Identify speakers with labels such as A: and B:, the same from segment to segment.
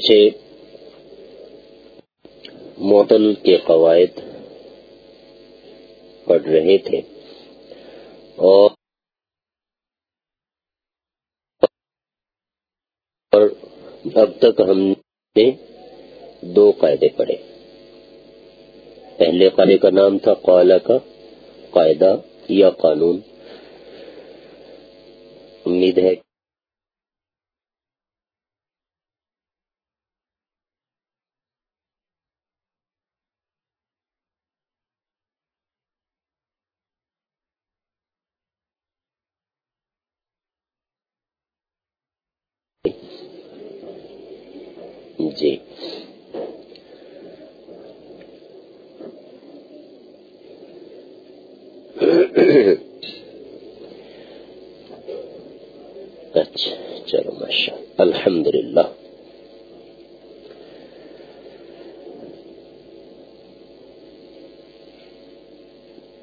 A: سے موتل کے قواعد پڑھ رہے تھے۔ اور اب تک ہم نے دو قاعدے پڑھے۔ پہلے قاعدے کا نام تھا قالا کا قاعدہ یا قانون۔ امید ہے جی اچھا چلو ماشاء الحمد للہ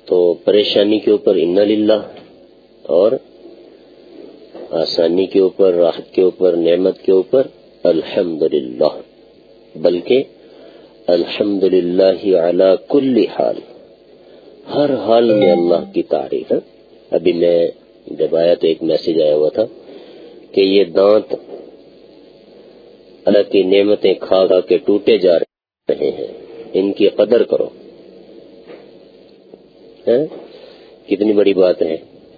A: تو پریشانی کے اوپر ان للہ اور آسانی کے اوپر، راحت کے اوپر، نعمت کے اوپر الحمد للہ بلکہ الحمد للہ اعلی کل حال۔ ہر حال میں اللہ کی تعریف ہے۔ ابھی میں جب آیا تو ایک میسج آیا ہوا تھا کہ یہ دانت اللہ کی نعمتیں کھا کھا کے ٹوٹے جا رہے ہیں۔ ان کی قدر کرو۔ ہاں؟ کتنی بڑی بات ہے۔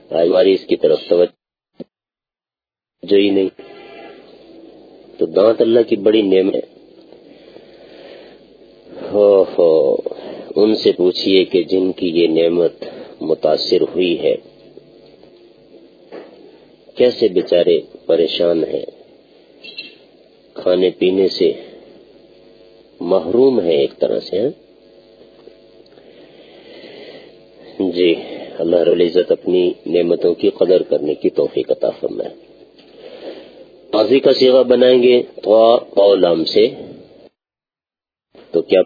A: آج ہماری اس کی طرف توجہ جو ہی نہیں۔ تو دانت اللہ کی بڑی نعمت ہو ہو ان سے پوچھئے کہ جن کی یہ نعمت متاثر ہوئی ہے۔ کیسے بیچارے پریشان ہیں؟ کھانے پینے سے محروم ہے ایک طرح سے ہاں؟ جی اللہ رب العزت اپنی نعمتوں کی قدر کرنے کی توفیق عطا فرمائے۔ قاضی کا سیوا بنائیں گے تو لام سے۔ تو کیا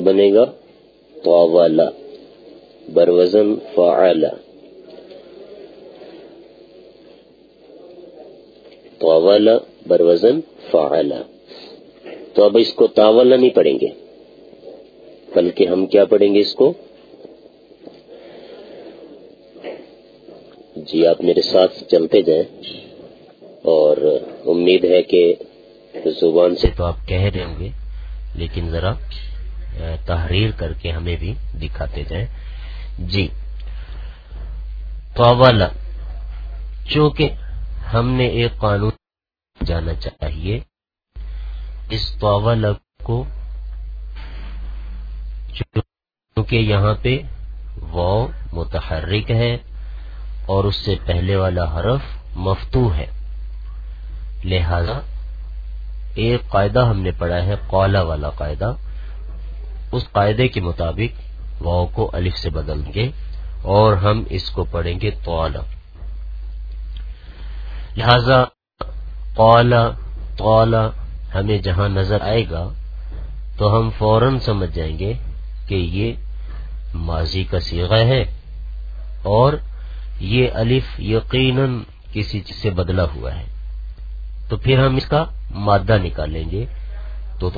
A: بنے گا؟ طاولا. بروزن فعلا طاولا، بروزن فعلا تو اب اس کو تاولا نہیں پڑھیں گے. بلکہ ہم کیا پڑھیں گے اس کو؟ جی آپ میرے ساتھ چلتے جائیں. اور امید ہے کہ زبان سے تو آپ کہہ رہے ہوں گے، لیکن ذرا تحریر کر کے ہمیں بھی دکھاتے جائیں۔ جی۔ طاولا چونکہ ہم نے ایک قانون جانا چاہیے، اس طاولا کو چونکہ یہاں پہ وہ متحرک ہے اور اس سے پہلے والا حرف مفتو ہے۔ لہذا، ایک قاعدہ ہم نے پڑھا ہے، قولا والا قاعدہ۔ اس قاعدے کے مطابق واؤ کو الف سے بدل گے اور ہم اس کو پڑھیں گے تولا لہذا قولا تولا ہمیں جہاں نظر آئے گا تو ہم فوراً سمجھ جائیں گے کہ یہ ماضی کا سیغہ ہے اور یہ الف یقیناً کسی چیز سے بدلا ہوا ہے۔ تو پھر ہم اس کا مادہ نکالیں گے تو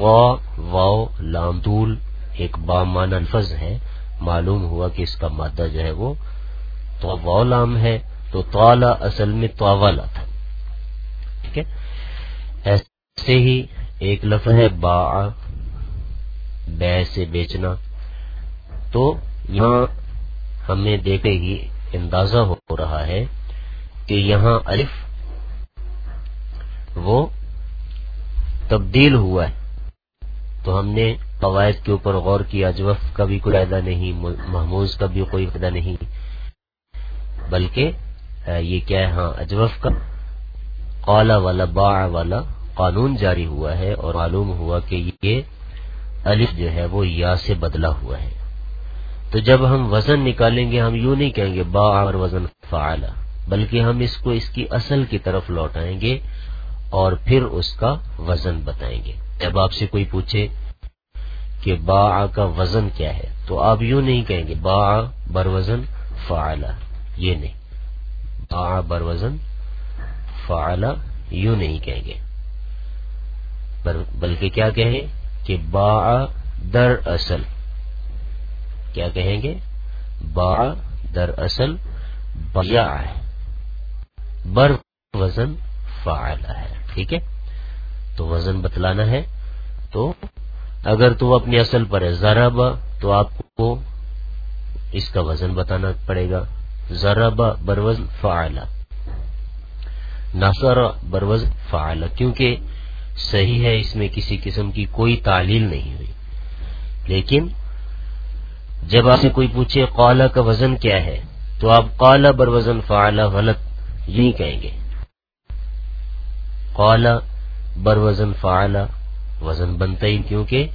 A: واؤ لام، طول ایک بامان الفظ ہے، معلوم ہوا کہ اس کا مادہ جو ہے وہ تو ہے، تو توالا اصل میں توالا تھا۔ ٹھیک ہے؟ ایسے ہی ایک لفظ ہے، با، بے سے بیچنا۔ تو یہاں ہمیں دیکھے ہی اندازہ ہو رہا ہے کہ یہاں الف وہ تبدیل ہوا ہے۔ تو ہم نے قواعد کے اوپر غور کیا اجوف کا بھی کوئی فائدہ نہیں محموز کا بھی کوئی فائدہ نہیں، بلکہ یہ کیا ہے؟ ہاں اجوف کا قالا والا، با والا قانون جاری ہوا ہے اور معلوم ہوا کہ یہ الف جو ہے وہ یا سے بدلا ہوا ہے۔ تو جب ہم وزن نکالیں گے، ہم یوں نہیں کہیں گے با اور وزن فعلا، بلکہ ہم اس کو اس کی اصل کی طرف لوٹائیں گے اور پھر اس کا وزن بتائیں گے۔ جب آپ سے کوئی پوچھے کہ با کا وزن کیا ہے؟ تو آپ یوں نہیں کہیں گے، با بر وزن فعلا، یہ نہیں۔ با بر وزن فعلا، یوں نہیں کہیں گے۔ بلکہ کیا کہیں کہ با در اصل کیا کہیں گے؟ با در اصل بیا ہے۔ بر وزن فعال ہے۔ ٹھیک ہے؟ تو وزن بتلانا ہے۔ تو اگر تو اپنی اصل پر ہے ذرا تو آپ کو اس کا وزن بتانا پڑے گا۔ ذرا بروزن فعال ناسر بروز فعال کیونکہ صحیح ہے، اس میں کسی قسم کی کوئی تعلیل نہیں ہوئی۔ لیکن جب آپ سے کوئی پوچھے قالا کا وزن کیا ہے؟ تو آپ قالا بر وزن فعلا غلط یہی کہیں گے۔ قالا بر وزن فعلا وزن بنتا ہی کیونکہ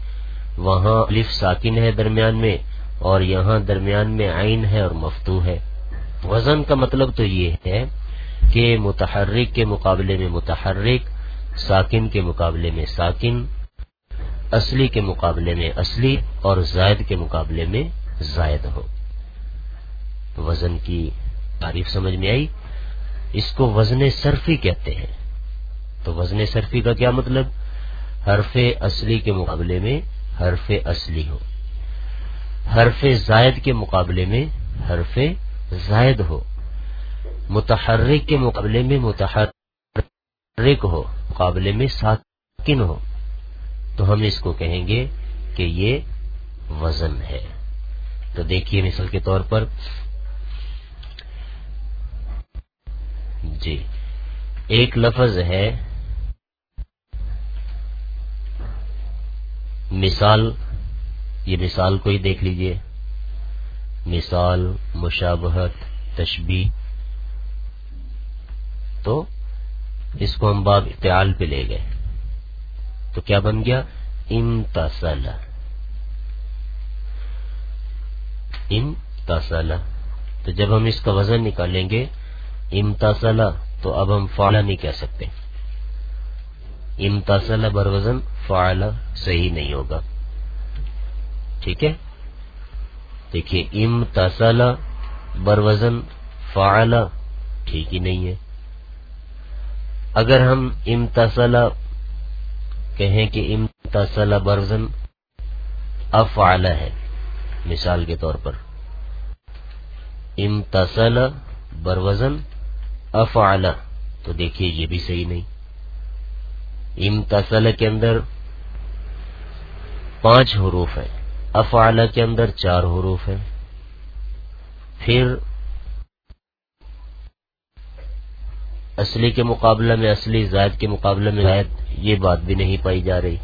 A: وہاں الف ساکن ہے درمیان میں اور یہاں درمیان میں عین ہے اور مفتو ہے۔ وزن کا مطلب تو یہ ہے کہ متحرک کے مقابلے میں متحرک، ساکن کے مقابلے میں ساکن، اصلی کے مقابلے میں اصلی اور زائد کے مقابلے میں زائد ہو۔ وزن کی تعریف سمجھ میں آئی؟ اس کو وزن صرفی کہتے ہیں۔ تو وزن صرفی کا کیا مطلب؟ حرف اصلی کے مقابلے میں حرف اصلی ہو۔ حرف زائد کے مقابلے میں حرف زائد ہو۔ متحرک کے مقابلے میں متحرک ہو۔ مقابلے میں ساکن ہو۔ تو ہم اس کو کہیں گے کہ یہ وزن ہے۔ تو دیکھیے مثال کے طور پر۔ جی۔ ایک لفظ ہے مثال، یہ مثال کو ہی دیکھ لیجیے۔ مثال، مشابہت تشبی تو اس کو ہم باب اختیال پہ لے گئے۔ تو کیا بن گیا؟ امتسل امتسل تو جب ہم اس کا وزن نکالیں گے امتسل تو اب ہم فعلا نہیں کہہ سکتے۔ امتسل بر وزن فعلا صحیح نہیں ہوگا۔ ٹھیک ہے؟ دیکھیے امتسل بر وزن فعلا ٹھیک ہی نہیں ہے۔ اگر ہم امتسل کہیں کہ امتسل برزن افعال ہے، مثال کے طور پر۔ امتسل بروزن افعال تو دیکھیے یہ بھی صحیح نہیں۔ امتسل کے اندر پانچ حروف ہے افعال کے اندر چار حروف ہے پھر اصلی کے مقابلہ میں، اصلی زائد کے مقابلہ میں زائد یہ بات بھی نہیں پائی جا رہی۔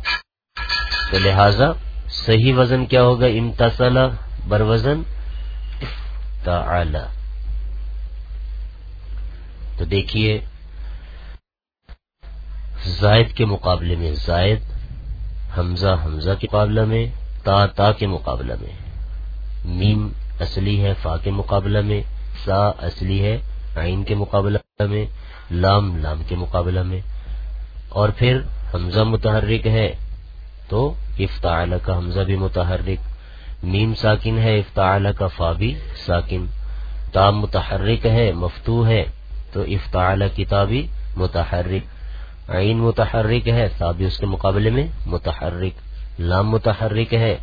A: تو لہذا صحیح وزن کیا ہوگا؟ امتسل بر وزن تو دیکھیے زائد کے مقابلے میں، زائد حمزہ حمزہ کے مقابلہ میں، تا تا کے مقابلہ میں۔ میم اصلی ہے، فا کے مقابلہ میں، سا اصلی ہے، عین کے مقابلہ میں، لام لام کے مقابلہ میں۔ اور پھر حمزہ متحرک ہے، تو افتعال کا حمزہ بھی متحرک۔ میم ساکن ہے افتعال کا فا بھی ساکن۔ تام متحرک ہے مفتو ہے، تو افتعال کتابی متحرک۔ عین متحرک ہے بھی اس کے مقابلے میں متحرک، لام متحرک ہے،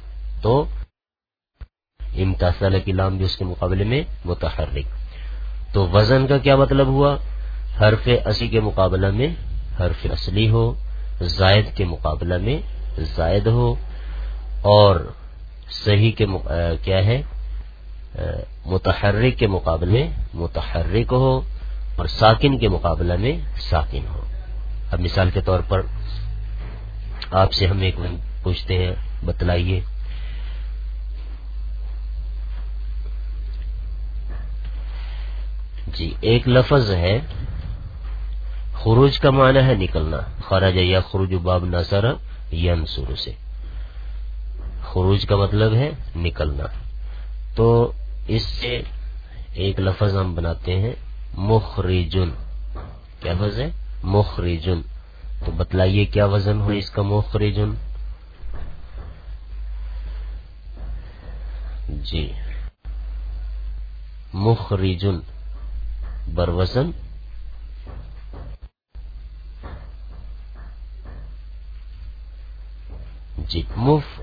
A: تو امتاث کی لام بھی اس کے مقابلے میں متحرک۔ تو وزن کا کیا مطلب ہوا؟ حرف اسی کے مقابلہ میں حرف اصلی ہو، زائد کے مقابلہ میں زائد ہو، اور صحیح کے کیا ہے؟ متحرک کے مقابلے میں متحرک ہو، اور ساکن کے مقابلہ میں ساکن ہو۔ اب مثال کے طور پر آپ سے ہم ایک پوچھتے ہیں، بتلائیے۔ جی ایک لفظ ہے، خروج کا معنی ہے نکلنا۔ خراج یا خروج باب نظر ینسر سے۔ خروج کا مطلب ہے نکلنا۔ تو اس سے ایک لفظ ہم بناتے ہیں، مخرجن۔ کیا لفظ ہے؟ مخرجن۔ تو بتلائیے کیا وزن ہو اس کا مخرجن؟ جی۔ مخرجن۔ بروزن جی۔ مف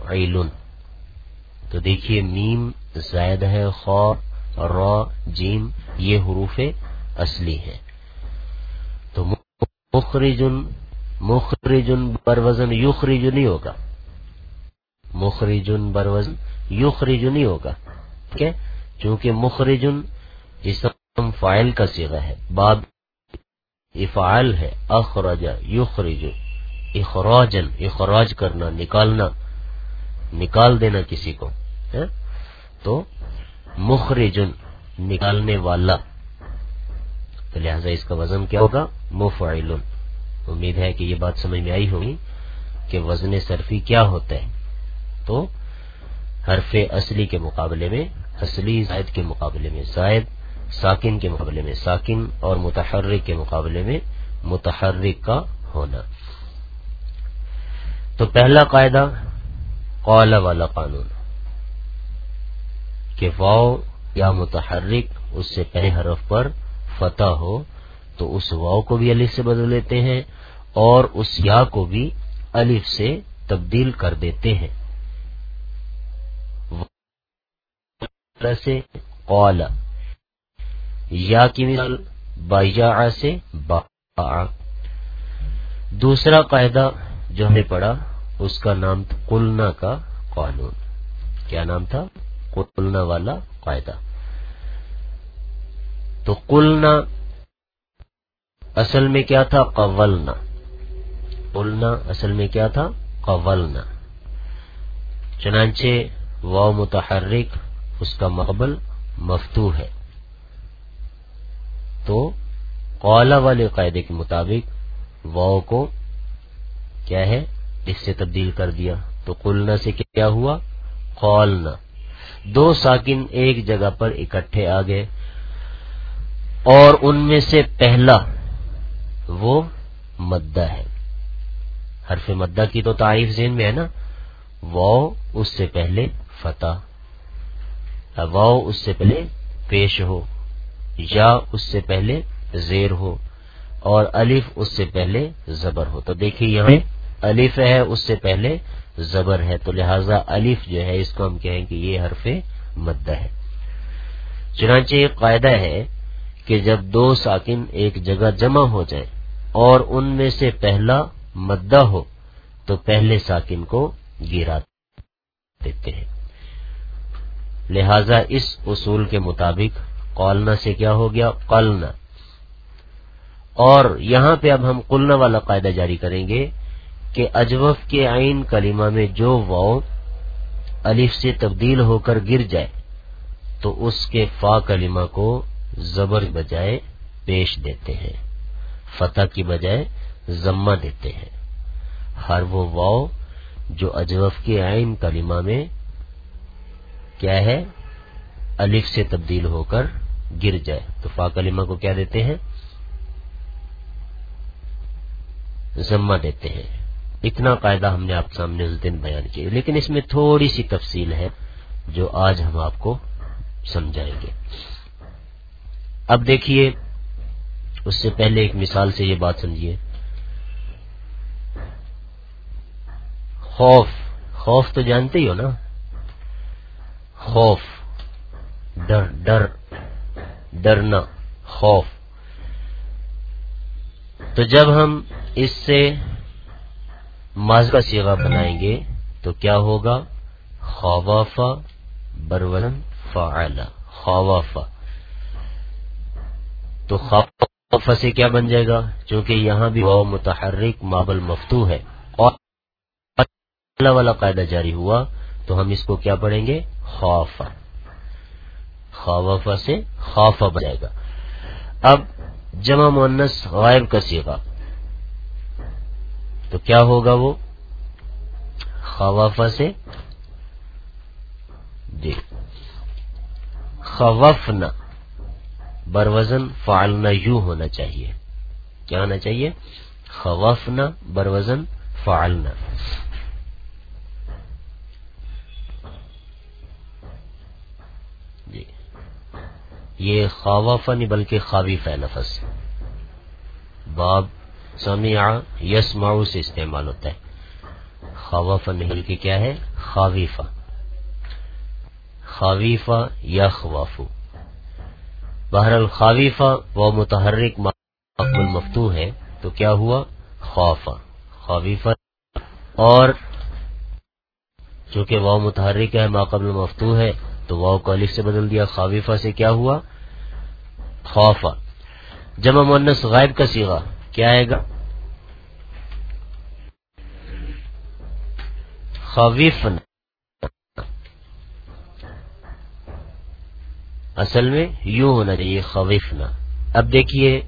A: تو دیکھیے میم زائد ہے خو را، جیم، یہ حروف اصلی ہے تو مخرجن مخرجن بروزن یخرج نہیں ہوگا۔ مخرجن بروزن یخرج نہیں ہوگا۔ ٹھیک ہے؟ چونکہ مخرجن اسم فائل کا سیغہ ہے، باب افعال ہے، اخرج، یخرج اخراجن اخراج کرنا، نکالنا، نکال دینا کسی کو ہاں؟ تو مخرجن، نکالنے والا۔ تو لہذا اس کا وزن کیا ہوگا؟ مفعل۔ امید ہے کہ یہ بات سمجھ میں آئی ہوگی کہ وزن صرفی کیا ہوتا ہے۔ تو حرف اصلی کے مقابلے میں، اصلی زائد کے مقابلے میں زائد، ساکن کے مقابلے میں ساکن، اور متحرک کے مقابلے میں متحرک کا ہونا۔ تو پہلا قاعدہ، قال والا قانون۔ کہ واؤ یا متحرک، اس سے پہلے حرف پر فتح ہو تو اس واؤ کو بھی الف سے بدل لیتے ہیں اور اس یا کو بھی الف سے تبدیل کر دیتے ہیں۔ سے قال۔ یا کی مثال بیا سے با دوسرا قاعدہ جو ہمیں پڑھا، اس کا نام تھا کلنا کا قانون۔ کیا نام تھا؟ کلنا والا قاعدہ۔ تو کلنا اصل میں کیا تھا؟ قولنا۔ کلنا اصل میں کیا تھا؟ قولنا۔ چنانچہ واؤ متحرک، اس کا مقبل مفتو ہے۔ تو قولا والے قاعدے کے مطابق واؤ کو کیا ہے؟ اس سے تبدیل کر دیا۔ تو قلنا سے کیا ہوا؟ قولنا دو ساکن ایک جگہ پر اکٹھے آ گئے۔ اور ان میں سے پہلا وہ مدہ ہے۔ حرف مدہ کی تو تعریف ذہن میں ہے نا۔ وہ اس سے پہلے فتح۔ واؤ اس سے پہلے پیش ہو۔ یا اس سے پہلے زیر ہو۔ اور الف اس سے پہلے زبر ہو۔ تو دیکھیے یہاں الف ہے اس سے پہلے زبر ہے۔ تو لہذا الف جو ہے اس کو ہم کہیں کہ یہ حرف مدہ ہے۔ چنانچہ ایک قاعدہ ہے کہ جب دو ساکن ایک جگہ جمع ہو جائے اور ان میں سے پہلا مدہ ہو، تو پہلے ساکن کو گرا دیتے ہیں۔ لہذا اس اصول کے مطابق قولنا سے کیا ہو گیا؟ قلنا۔ اور یہاں پہ اب ہم قلنا والا قاعدہ جاری کریں گے کہ اجوف کے آئین کلمہ میں جو واؤ الف سے تبدیل ہو کر گر جائے، تو اس کے فا کلمہ کو زبر بجائے پیش دیتے ہیں۔ فتح کی بجائے ضمہ دیتے ہیں۔ ہر وہ واؤ جو اجوف کے آئین کلمہ میں کیا ہے؟ الف سے تبدیل ہو کر گر جائے۔ تو فا کلمہ کو کیا دیتے ہیں؟ ذمہ دیتے ہیں۔ اتنا قاعدہ ہم نے آپ سامنے اس دن بیان کیا۔ لیکن اس میں تھوڑی سی تفصیل ہے جو آج ہم آپ کو سمجھائیں گے۔ اب دیکھیے، اس سے پہلے ایک مثال سے یہ بات سمجھیے۔ خوف خوف تو جانتے ہی ہو نا۔ خوف، ڈر ڈر، ڈرنا، خوف۔ تو جب ہم اس سے ماض کا سیگا بنائیں گے تو کیا ہوگا؟ خوافا برولن فعلا خوافا تو خوف سے کیا بن جائے گا؟ چونکہ یہاں بھی وہ متحرک مابل مفتو ہے اور والا قاعدہ جاری ہوا، تو ہم اس کو کیا پڑھیں گے؟ خوف۔ خوف سے خوف بجائے گا۔ اب جمع مونس غائب کا سیگا تو کیا ہوگا وہ؟ خوف سے جی خوفنا۔ بروزن فعلنا یوں ہونا چاہیے۔ کیا ہونا چاہیے؟ خوفنا بروزن فعلنا۔ جی۔ یہ خواف نہیں بلکہ خاویف ہے لفظ باب سمیا یس سے استعمال ہوتا ہے۔ خوافہ نہیں کہ کیا ہے؟ خاویفہ خاویفہ یا خوافو۔ بہر الخاویفہ و متحرک مفتو ہے، تو کیا ہوا؟ خوافہ اور چونکہ واؤ متحرک ہے ماقبل مفتو ہے، تو واؤ کو الف سے بدل دیا خاویفہ سے کیا ہوا؟ خوفا جمع مونس غائب کا سیگا کیا آئے گا؟ خویفن اصل میں یوں ہونا چاہیے خویفنا اب دیکھیے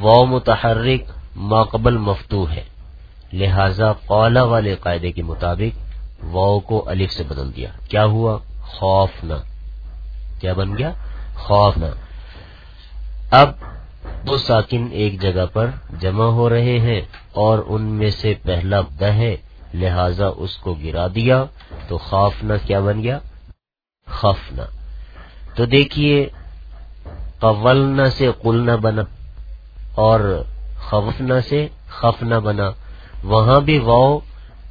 A: واؤ متحرک ماقبل مفتو ہے۔ لہذا قولا والے قاعدے کے مطابق واؤ کو الف سے بدل دیا۔ کیا ہوا؟ خوفنا۔ کیا بن گیا؟ خوفنا۔ اب دو ساکن ایک جگہ پر جمع ہو رہے ہیں اور ان میں سے پہلا دہ ہے، لہذا اس کو گرا دیا تو خوفنا کیا بن گیا؟ خفنا۔ تو دیکھیے، قولنا سے قلنا بنا اور خوفنا سے خفنا بنا۔ وہاں بھی واؤ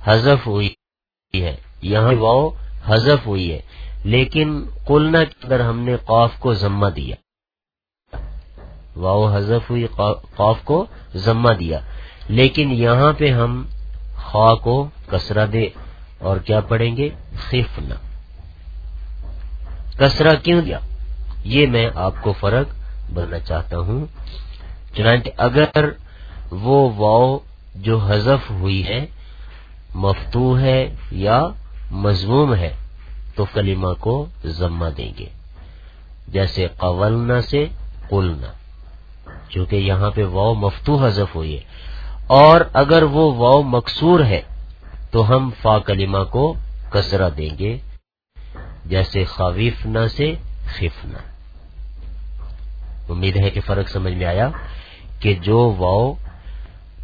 A: حذف ہوئی ہے، یہاں واؤ حذف ہوئی ہے۔ لیکن قلنا کے اندر ہم نے قوف کو ذمہ دیا۔ واؤ حذف ہوئی قوف کو ذمہ دیا۔ لیکن یہاں پہ ہم خواہ کو کسرا دے اور کیا پڑھیں گے؟ خفنا۔ کسرا کیوں دیا؟ یہ میں آپ کو فرق بننا چاہتا ہوں۔ چنانچہ اگر وہ واؤ جو حذف ہوئی ہے مفتو ہے یا مضموم ہے تو کلمہ کو ضمہ دیں گے۔ جیسے قولنا سے قلنا، چونکہ یہاں پہ واؤ مفتو حذف ہوئی ہے۔ اور اگر وہ واؤ مقصور ہے تو ہم فا کلمہ کو کسرا دیں گے۔ جیسے خویفنا سے خفنا امید ہے کہ فرق سمجھ میں آیا کہ جو واؤ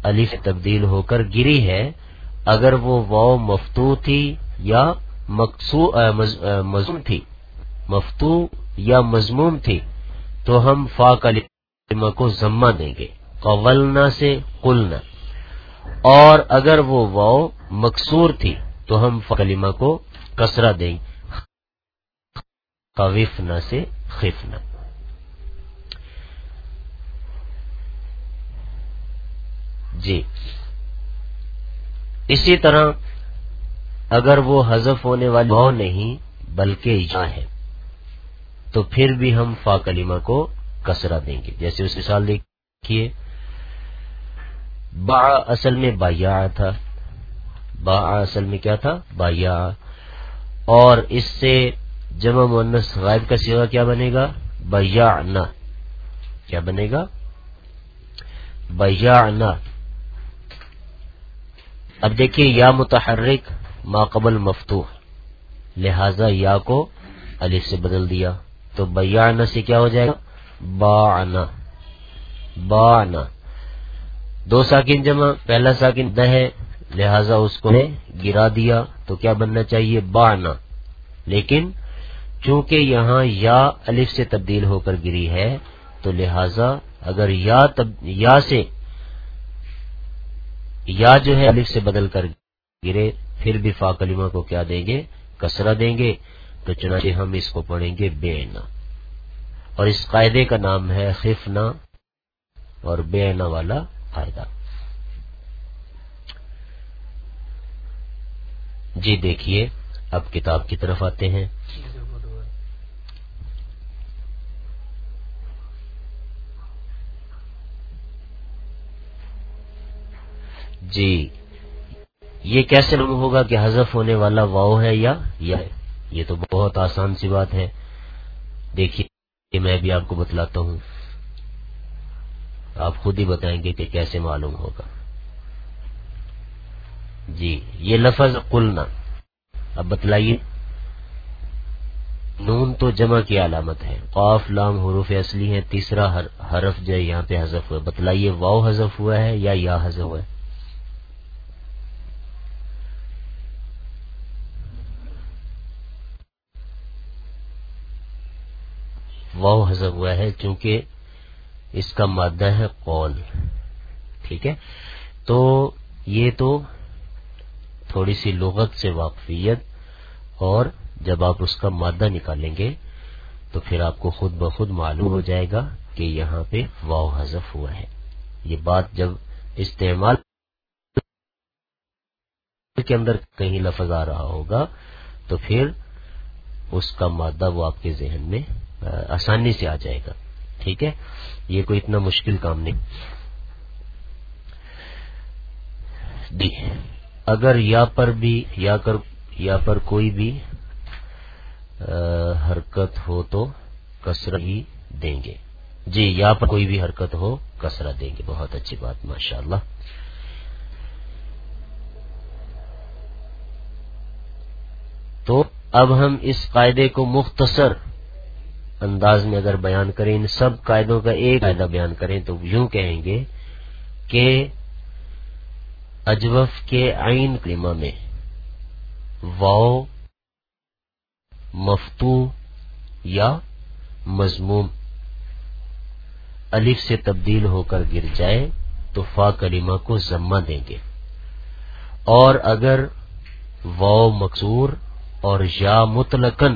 A: علی سے تبدیل ہو کر گری ہے، اگر وہ واؤ مفتو تھی یا مضموم تھی، مفتو یا مضموم تھی، تو ہم فا کلمہ کو ضمہ دیں گے۔ قولنا سے قلنا۔ اور اگر وہ واؤ مقصور تھی، تو ہم فا کلمہ کو کسرا دیں۔ گے قویفنا سے خفنا۔ جی۔ اسی طرح اگر وہ حذف ہونے والی وہ نہیں بلکہ یہاں ہے، تو پھر بھی ہم فا کلیمہ کو کسرا دیں گے۔ جیسے اس مثال دیکھیے۔ با اصل میں بایا تھا۔ با اصل میں کیا تھا؟ بایا اور اس سے جمع مونس غائب کا سیوا کیا بنے گا؟ بیا کیا بنے گا؟ بیا اب دیکھیے یا متحرک، ما قبل مفتوح۔ لہذا یا کو علی سے بدل دیا۔ تو بیانا سے کیا ہو جائے گا؟ با با دو ساکن جمع، پہلا ساکن دہ ہے، لہذا اس کو گرا دیا۔ تو کیا بننا چاہیے؟ با لیکن چونکہ یہاں یا الف سے تبدیل ہو کر گری ہے، تو لہذا اگر یا تب، یا سے یا جو ہے الف سے بدل کر گرے، پھر بھی فا کلمہ کو کیا دیں گے؟ کسرا دیں گے۔ تو چنانچہ ہم اس کو پڑھیں گے بے اور اس قاعدے کا نام ہے خفنا اور بے والا قاعدہ۔ جی دیکھیے، اب کتاب کی طرف آتے ہیں۔ جی۔ یہ کیسے معلوم ہوگا کہ حذف ہونے والا واؤ ہے یا یا ہے؟ یہ تو بہت آسان سی بات ہے۔ دیکھیے، میں بھی آپ کو بتلاتا ہوں۔ آپ خود ہی بتائیں گے کہ کیسے معلوم ہوگا۔ جی یہ لفظ قلنا۔ اب بتلائیے۔ نون تو جمع کی علامت ہے۔ قاف، لام، حروف اصلی ہے تیسرا حرف جو یہاں پہ حذف ہوا بتلائیے واؤ حذف ہوا ہے یا یا حذف ہوا ہے؟ واؤ ہوا ہے، کیونکہ اس کا مادہ ہے قول۔ ٹھیک ہے؟ تو یہ تو تھوڑی سی لغت سے واقفیت، اور جب آپ اس کا مادہ نکالیں گے تو پھر آپ کو خود بخود معلوم ہو جائے گا کہ یہاں پہ واؤ حذف ہوا ہے۔ یہ بات جب استعمال کے اندر کہیں لفظ آ رہا ہوگا، تو پھر اس کا مادہ وہ آپ کے ذہن میں آسانی سے آ جائے گا۔ ٹھیک ہے؟ یہ کوئی اتنا مشکل کام نہیں۔ دی اگر یا پر بھی، یا کر، یا پر کوئی بھی حرکت ہو تو کسر ہی دیں گے۔ جی یا پر کوئی بھی حرکت ہو کسرا دیں گے۔ بہت اچھی بات ماشاء اللہ تو اب ہم اس قاعدے کو مختصر انداز میں اگر بیان کریں، ان سب قاعدوں کا ایک قاعدہ بیان کریں تو یوں کہیں گے کہ اجوف کے عین کلمہ میں واؤ مفتو یا مضموم الف سے تبدیل ہو کر گر جائے تو فا کلمہ کو ضمہ دیں گے۔ اور اگر واؤ مقصور اور یا متلقن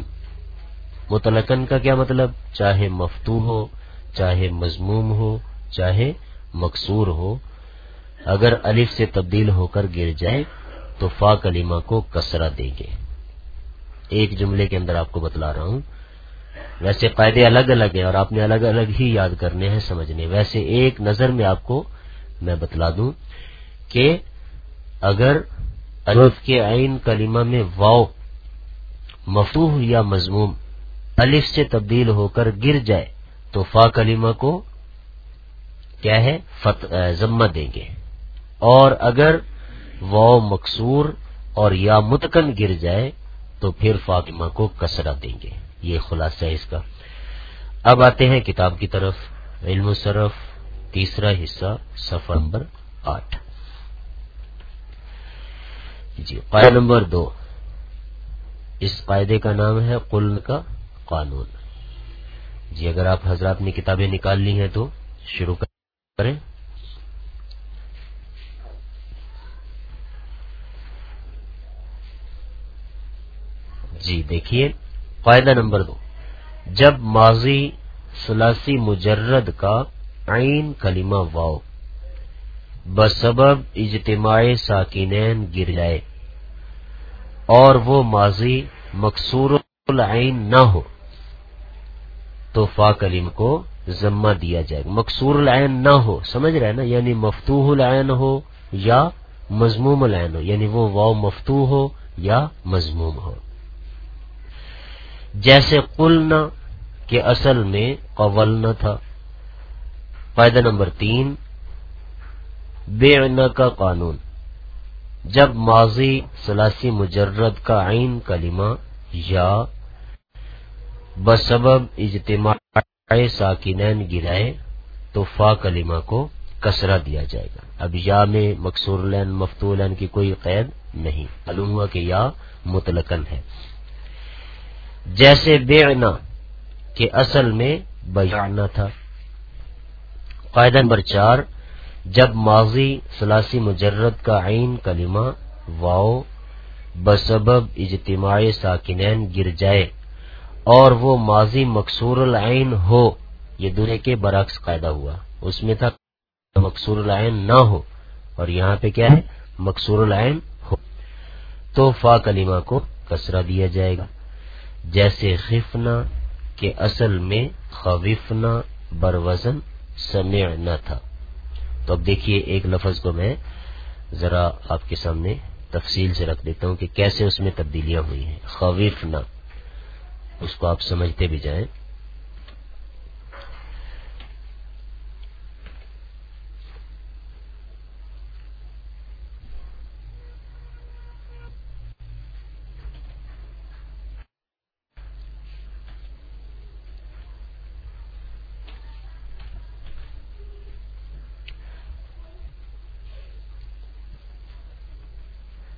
A: متلقن کا کیا مطلب؟ چاہے مفتو ہو، چاہے مضموم ہو، چاہے مقصور ہو۔ اگر الف سے تبدیل ہو کر گر جائے، تو فا کلیمہ کو کسرا دیں گے۔ ایک جملے کے اندر آپ کو بتلا رہا ہوں۔ ویسے قاعدے الگ الگ ہیں اور آپ نے الگ الگ ہی یاد کرنے ہیں سمجھنے۔ ویسے ایک نظر میں آپ کو میں بتلا دوں کہ اگر الف کے عین کلیمہ میں واؤ مفتوح یا مضموم الف سے تبدیل ہو کر گر جائے تو فا کلیمہ کو کیا ہے؟ ضمہ دیں گے۔ اور اگر وہ مقصور اور یا متکن گر جائے تو پھر فاطمہ کو کسرا دیں گے۔ یہ خلاصہ ہے اس کا۔ اب آتے ہیں کتاب کی طرف۔ علم صرف، تیسرا حصہ سفر نمبر آٹھ۔ جی قاعدہ نمبر دو۔ اس قاعدے کا نام ہے قلن کا قانون۔ جی اگر آپ حضرات نے کتابیں نکال لی ہیں تو شروع کریں۔ جی دیکھیے، قاعدہ نمبر دو۔ جب ماضی سلاسی مجرد کا عین کلمہ واؤ بسبب اجتماع ساکینین گر جائے اور وہ ماضی مقصور العین نہ ہو تو فا کلیم کو ذمہ دیا جائے گا۔ مقصور العین نہ ہو، سمجھ رہے نا؟ یعنی مفتوح العین ہو یا مضموم العین ہو یعنی وہ واؤ مفتوح ہو یا مضموم ہو۔ جیسے قلنا کے اصل میں قولنا تھا۔ فائدہ نمبر تین بے کا قانون۔ جب ماضی سلاسی مجرد کا عین کلمہ یا بسبب اجتماع ساکینین گرائے تو فا کلمہ کو کسرا دیا جائے گا۔ اب یا میں مقصور لین مفتولین کی کوئی قید نہیں۔ معلوم کہ یا متلقن ہے۔ جیسے بیعنا کے اصل میں بیعنا تھا۔ قاعدہ نمبر چار، جب ماضی سلاسی مجرد کا عین کلمہ واؤ بسبب اجتماع ساکنین گر جائے اور وہ ماضی مقصور العین ہو، یہ دنیا کے برعکس قاعدہ ہوا۔ اس میں تھا مقصور العین نہ ہو، اور یہاں پہ کیا ہے؟ مقصور العین ہو۔ تو فا کلیمہ کو کسرا دیا جائے گا۔ جیسے خفنا کے اصل میں خوفنا بروزن سمع نہ تھا۔ تو اب دیکھیے ایک لفظ کو میں ذرا آپ کے سامنے تفصیل سے رکھ دیتا ہوں کہ کیسے اس میں تبدیلیاں ہوئی ہیں۔ خوفنا۔ اس کو آپ سمجھتے بھی جائیں۔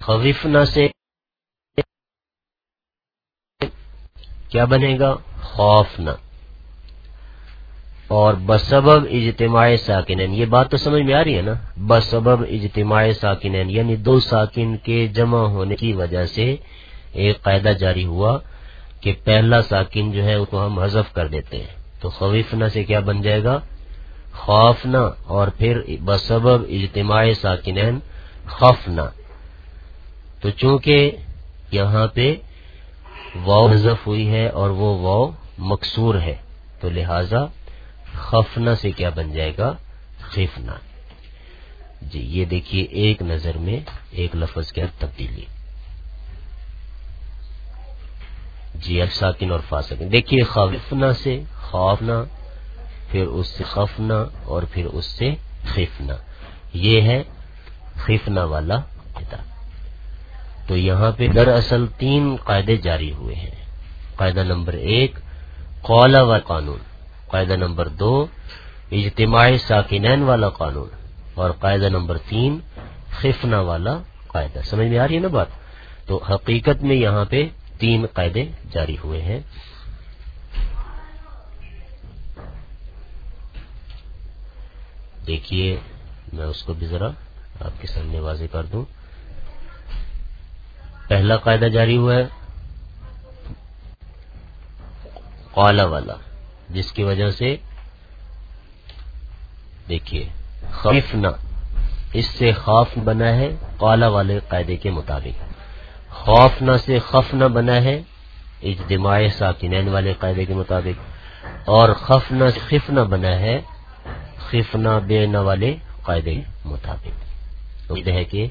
A: خوفنا سے کیا بنے گا؟ خوفنا۔ اور بسبب اجتماع ساکنین، یہ بات تو سمجھ میں آ رہی ہے نا؟ بسبب اجتماع ساکنین یعنی دو ساکن کے جمع ہونے کی وجہ سے ایک قاعدہ جاری ہوا کہ پہلا ساکن جو ہے، اس کو ہم حذف کر دیتے ہیں۔ تو خویفنا سے کیا بن جائے گا؟ خوفنا۔ اور پھر بسبب اجتماع ساکنین، خوفنا۔ تو چونکہ یہاں پہ واؤ حذف ہوئی ہے اور وہ واؤ مقصور ہے۔ تو لہذا خفنا سے کیا بن جائے گا؟ خفنا۔ جی یہ دیکھیے ایک نظر میں ایک لفظ کیا تبدیلی۔ جی اب ساکن اور فاسکن دیکھیے، خفنا سے خوفنا پھر اس سے خفنا اور پھر اس سے خفنا۔ یہ ہے خفنا والا تو یہاں پہ دراصل تین قاعدے جاری ہوئے ہیں۔ قاعدہ نمبر ایک قولا و قانون۔ قاعدہ نمبر دو اجتماعی ساکنین والا قانون۔ اور قاعدہ نمبر تین خفنا والا قاعدہ۔ سمجھ میں آ رہی ہے نا بات؟ تو حقیقت میں یہاں پہ تین قاعدے جاری ہوئے ہیں۔ دیکھیے، میں اس کو بھی ذرا آپ کے سامنے واضح کر دوں۔ پہلا قاعدہ جاری ہوا ہے۔ قالا والا، جس کی وجہ سے، دیکھیے، خفنا، اس سے خوف بنا ہے قالا والے قاعدے کے مطابق۔ خوفنا سے خفنا بنا ہے، اجتماع ساکنین والے قاعدے کے مطابق۔ اور خفنا سے خفنا بنا ہے، خفنا بے والے قاعدے کے مطابق۔ امید ہے کہ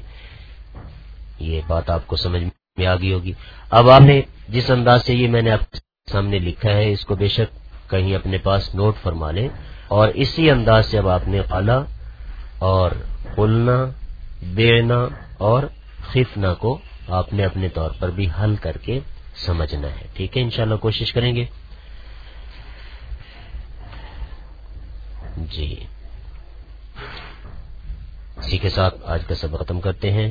A: یہ بات آپ کو سمجھ میں آ گئی ہوگی۔ اب آپ نے جس انداز سے یہ میں نے آپ سامنے لکھا ہے، اس کو بے شک کہیں اپنے پاس نوٹ فرما لیں۔ اور اسی انداز سے اب آپ نے قلع اور قلنا بینا اور خفنا کو آپ نے اپنے طور پر بھی حل کر کے سمجھنا ہے۔ ٹھیک ہے، انشاءاللہ کوشش کریں گے۔ جی۔ اسی کے ساتھ آج کا سب ختم کرتے ہیں۔